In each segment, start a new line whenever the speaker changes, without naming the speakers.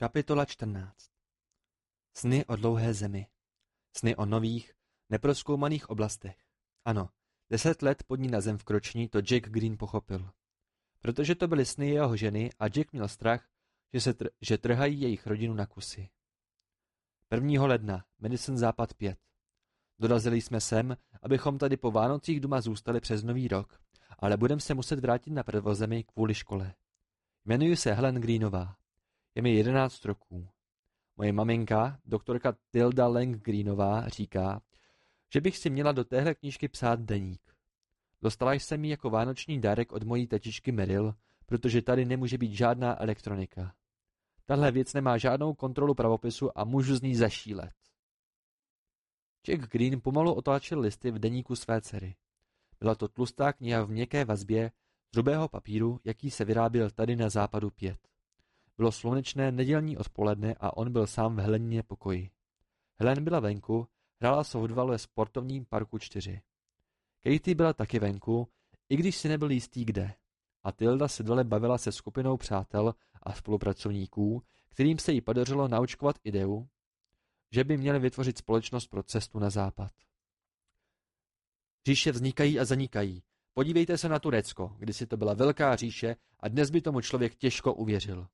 Kapitola 14 Sny o dlouhé zemi. Sny o nových, neproskoumaných oblastech. Ano, deset let pod ní na zem vkroční to Jack Green pochopil. Protože to byly sny jeho ženy a Jack měl strach, že, se tr- že trhají jejich rodinu na kusy. 1. ledna, Medicine Západ 5. Dorazili jsme sem, abychom tady po Vánocích doma zůstali přes nový rok, ale budeme se muset vrátit na prvozemi kvůli škole. Jmenuji se Helen Greenová. Je mi jedenáct roků. Moje maminka, doktorka Tilda Lang Greenová, říká, že bych si měla do téhle knížky psát deník. Dostala jsem ji jako vánoční dárek od mojí tetičky Meryl, protože tady nemůže být žádná elektronika. Tahle věc nemá žádnou kontrolu pravopisu a můžu z ní zašílet. Jack Green pomalu otáčel listy v deníku své dcery. Byla to tlustá kniha v měkké vazbě z hrubého papíru, jaký se vyráběl tady na západu pět. Bylo slunečné nedělní odpoledne a on byl sám v Helenině pokoji. Helen byla venku, hrála softball ve sportovním parku čtyři. Katie byla taky venku, i když si nebyl jistý kde. A Tilda se dole bavila se skupinou přátel a spolupracovníků, kterým se jí podařilo naučkovat ideu, že by měli vytvořit společnost pro cestu na západ. Říše vznikají a zanikají. Podívejte se na Turecko, kdysi to byla velká říše a dnes by tomu člověk těžko uvěřil.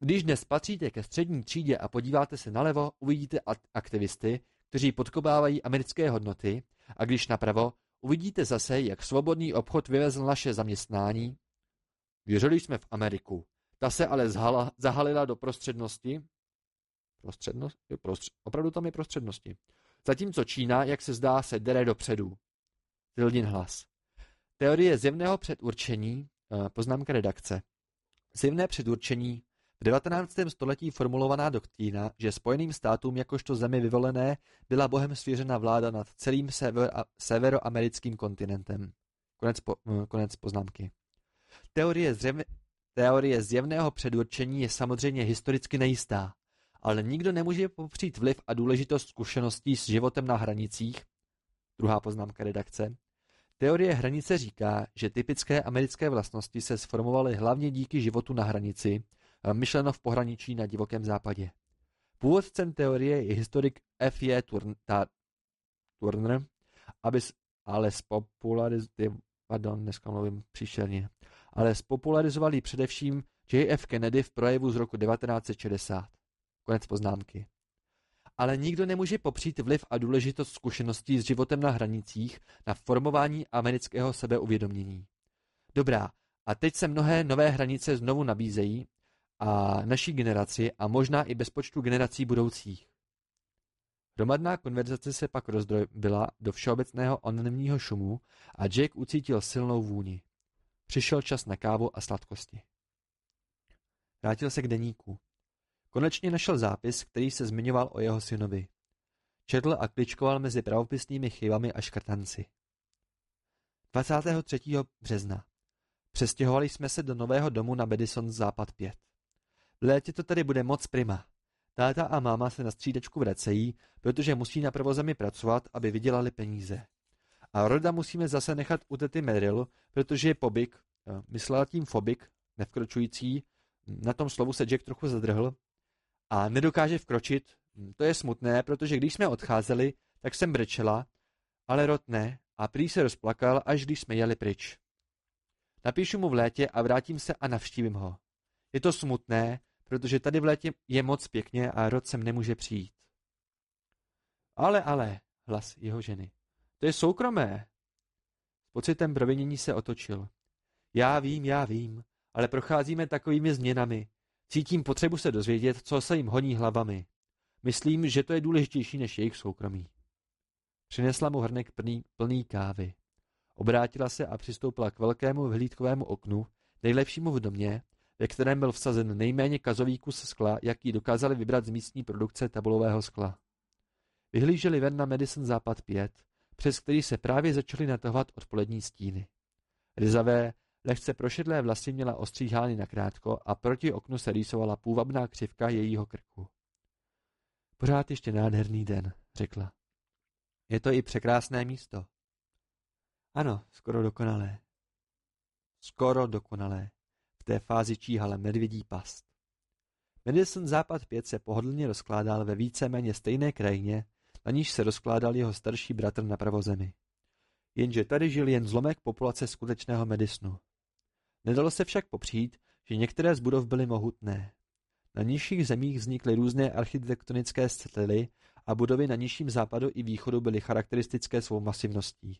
Když dnes patříte ke střední třídě a podíváte se nalevo, uvidíte aktivisty, kteří podkopávají americké hodnoty, a když napravo, uvidíte zase, jak svobodný obchod vyvezl naše zaměstnání. Věřili jsme v Ameriku. Ta se ale zhala, zahalila do prostřednosti. Prostřednost? Jo, prostřed, opravdu tam je prostřednosti. Zatímco Čína, jak se zdá, se dere dopředu. Tildin hlas. Teorie zjevného předurčení, eh, poznámka redakce. Zjevné předurčení v 19. století formulovaná doktrína, že Spojeným státům jakožto zemi vyvolené byla bohem svěřena vláda nad celým sever, severoamerickým kontinentem. Konec, po, eh, konec poznámky. Teorie, zjev, teorie zjevného předurčení je samozřejmě historicky nejistá, ale nikdo nemůže popřít vliv a důležitost zkušeností s životem na hranicích. Druhá poznámka redakce. Teorie hranice říká, že typické americké vlastnosti se sformovaly hlavně díky životu na hranici, myšleno v pohraničí na divokém západě. Původcem teorie je historik F. J. Turner, aby ale spopularizoval, pardon, dneska mluvím příšerně, ale spopularizoval ji především J. F. Kennedy v projevu z roku 1960. Konec poznámky. Ale nikdo nemůže popřít vliv a důležitost zkušeností s životem na hranicích na formování amerického sebeuvědomění. Dobrá, a teď se mnohé nové hranice znovu nabízejí a naší generaci a možná i bezpočtu generací budoucích. Hromadná konverzace se pak rozdrobila do všeobecného anonymního šumu a Jake ucítil silnou vůni. Přišel čas na kávu a sladkosti. Vrátil se k deníku. Konečně našel zápis, který se zmiňoval o jeho synovi. Četl a kličkoval mezi pravopisnými chybami a škrtanci. 23. března. Přestěhovali jsme se do nového domu na Madison Západ 5. V létě to tady bude moc prima. Táta a máma se na střídečku vracejí, protože musí na prvozemi pracovat, aby vydělali peníze. A Roda musíme zase nechat u tety Meryl, protože je pobik, eh, myslela tím fobik, nevkročující, na tom slovu se Jack trochu zadrhl, a nedokáže vkročit. To je smutné, protože když jsme odcházeli, tak jsem brečela, ale Rod ne a prý se rozplakal, až když jsme jeli pryč. Napíšu mu v létě a vrátím se a navštívím ho. Je to smutné, protože tady v létě je moc pěkně a Rod sem nemůže přijít. Ale, ale, hlas jeho ženy. To je soukromé. S pocitem provinění se otočil. Já vím, já vím, ale procházíme takovými změnami. Cítím potřebu se dozvědět, co se jim honí hlavami. Myslím, že to je důležitější než jejich soukromí. Přinesla mu hrnek plný, plný kávy. Obrátila se a přistoupila k velkému vyhlídkovému oknu, nejlepšímu v domě, ve kterém byl vsazen nejméně kazový kus skla, jaký dokázali vybrat z místní produkce tabulového skla. Vyhlíželi ven na Madison Západ 5, přes který se právě začaly natahovat odpolední stíny. Ryzavé, lehce prošedlé vlasy měla ostříhány nakrátko a proti oknu se rýsovala půvabná křivka jejího krku. Pořád ještě nádherný den, řekla. Je to i překrásné místo. Ano, skoro dokonalé. Skoro dokonalé té fázi číhala medvědí past. Medicine Západ 5 se pohodlně rozkládal ve víceméně stejné krajině, na níž se rozkládal jeho starší bratr na pravozemi. Jenže tady žil jen zlomek populace skutečného Medicinu. Nedalo se však popřít, že některé z budov byly mohutné. Na nižších zemích vznikly různé architektonické styly a budovy na nižším západu i východu byly charakteristické svou masivností.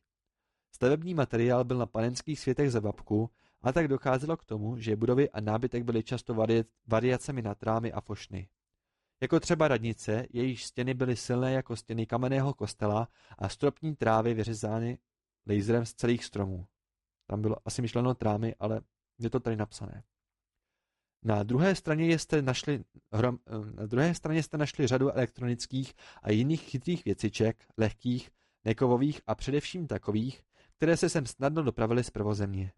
Stavební materiál byl na panenských světech ze babku a tak docházelo k tomu, že budovy a nábytek byly často vari- variacemi na trámy a fošny. Jako třeba radnice, jejíž stěny byly silné jako stěny kamenného kostela a stropní trávy vyřezány laserem z celých stromů. Tam bylo asi myšleno trámy, ale je to tady napsané. Na druhé straně jste našli, hrom, na druhé straně jste našli řadu elektronických a jiných chytrých věciček, lehkých, nekovových a především takových, které se sem snadno dopravily z prvozemě.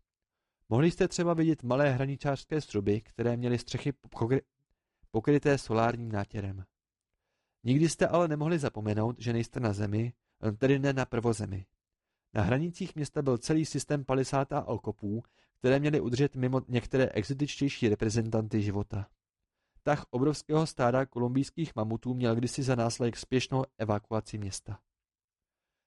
Mohli jste třeba vidět malé hraničářské struby, které měly střechy pokryté solárním nátěrem. Nikdy jste ale nemohli zapomenout, že nejste na zemi, tedy ne na prvozemi. Na hranicích města byl celý systém palisát a okopů, které měly udržet mimo některé exotičtější reprezentanty života. Tah obrovského stáda kolumbijských mamutů měl kdysi za následek spěšnou evakuaci města.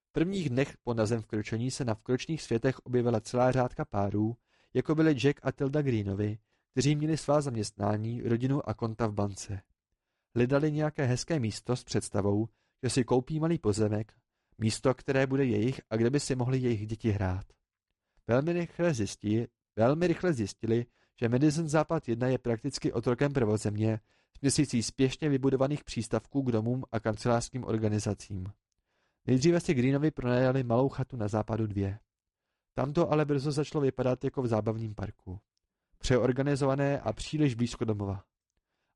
V prvních dnech po nazem vkročení se na vkročných světech objevila celá řádka párů, jako byli Jack a Tilda Greenovi, kteří měli svá zaměstnání, rodinu a konta v bance. Hledali nějaké hezké místo s představou, že si koupí malý pozemek, místo, které bude jejich a kde by si mohli jejich děti hrát. Velmi rychle, zjistí, velmi rychle zjistili, že Medicine Západ 1 je prakticky otrokem prvozemě, směsící spěšně vybudovaných přístavků k domům a kancelářským organizacím. Nejdříve si Greenovi pronajali malou chatu na západu dvě. Tamto ale brzo začalo vypadat jako v zábavním parku. Přeorganizované a příliš blízko domova.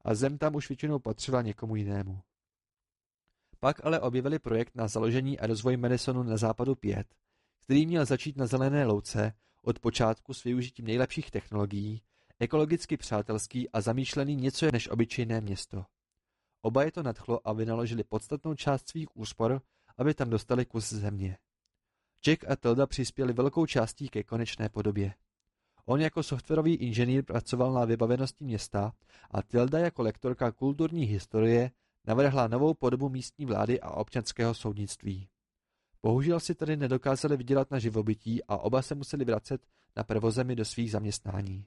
A zem tam už většinou patřila někomu jinému. Pak ale objevili projekt na založení a rozvoj Madisonu na západu 5, který měl začít na zelené louce od počátku s využitím nejlepších technologií, ekologicky přátelský a zamýšlený něco než obyčejné město. Oba je to nadchlo a vynaložili podstatnou část svých úspor, aby tam dostali kus země. Jack a Tilda přispěli velkou částí ke konečné podobě. On jako softwarový inženýr pracoval na vybavenosti města a Tilda jako lektorka kulturní historie navrhla novou podobu místní vlády a občanského soudnictví. Bohužel si tedy nedokázali vydělat na živobytí a oba se museli vracet na prvozemi do svých zaměstnání.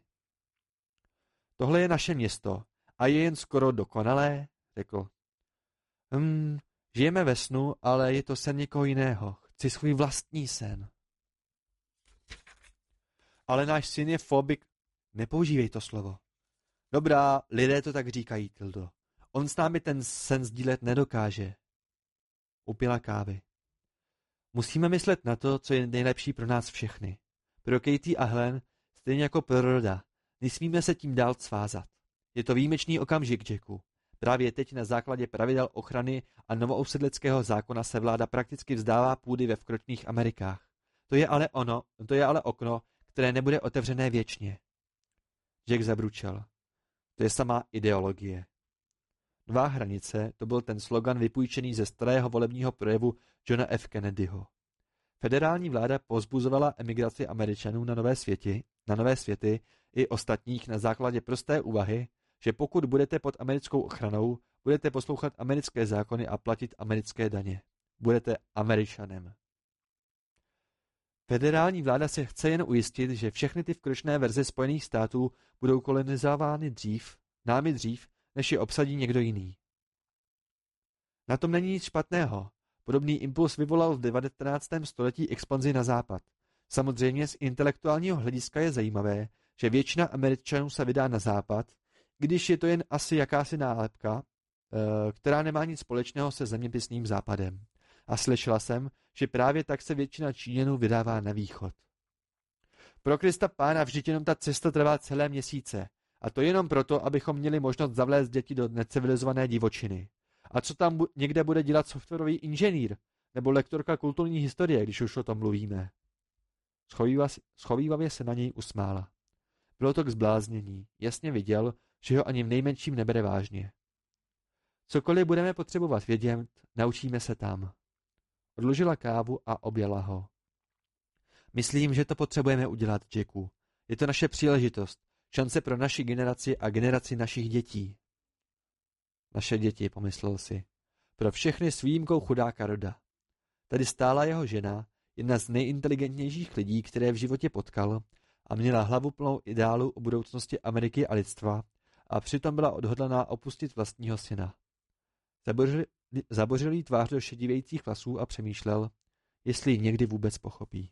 Tohle je naše město a je jen skoro dokonalé, řekl. Hm, žijeme ve snu, ale je to sen někoho jiného. Chci svůj vlastní sen. Ale náš syn je fobik. Nepoužívej to slovo. Dobrá, lidé to tak říkají, Tildo. On s námi ten sen sdílet nedokáže. Upila kávy. Musíme myslet na to, co je nejlepší pro nás všechny. Pro Katie a Helen, stejně jako pro Roda. Nesmíme se tím dál svázat. Je to výjimečný okamžik, Jacku. Právě teď na základě pravidel ochrany a novousedleckého zákona se vláda prakticky vzdává půdy ve vkročných Amerikách. To je ale ono, to je ale okno, které nebude otevřené věčně. Jack zabručel. To je samá ideologie. Nová hranice, to byl ten slogan vypůjčený ze starého volebního projevu Johna F. Kennedyho. Federální vláda pozbuzovala emigraci Američanů na nové světy, na nové světy i ostatních na základě prosté úvahy, že pokud budete pod americkou ochranou, budete poslouchat americké zákony a platit americké daně. Budete Američanem. Federální vláda se chce jen ujistit, že všechny ty vkročné verze Spojených států budou kolonizovány dřív, námi dřív, než je obsadí někdo jiný. Na tom není nic špatného. Podobný impuls vyvolal v 19. století expanzi na západ. Samozřejmě z intelektuálního hlediska je zajímavé, že většina Američanů se vydá na západ, když je to jen asi jakási nálepka, eh, která nemá nic společného se zeměpisným západem. A slyšela jsem, že právě tak se většina Číňanů vydává na východ. Pro Krista pána vždyť jenom ta cesta trvá celé měsíce. A to jenom proto, abychom měli možnost zavlézt děti do necivilizované divočiny. A co tam někde bude dělat softwarový inženýr? Nebo lektorka kulturní historie, když už o tom mluvíme? Schovývavě se na něj usmála. Bylo to k zbláznění. Jasně viděl, že ho ani v nejmenším nebere vážně. Cokoliv budeme potřebovat vědět, naučíme se tam. Odložila kávu a objela ho. Myslím, že to potřebujeme udělat, Jacku. Je to naše příležitost, šance pro naši generaci a generaci našich dětí. Naše děti, pomyslel si. Pro všechny s výjimkou chudáka Roda. Tady stála jeho žena, jedna z nejinteligentnějších lidí, které v životě potkal, a měla hlavu plnou ideálu o budoucnosti Ameriky a lidstva, a přitom byla odhodlaná opustit vlastního syna. Zabořil, jí tvář do šedivějících vlasů a přemýšlel, jestli ji někdy vůbec pochopí.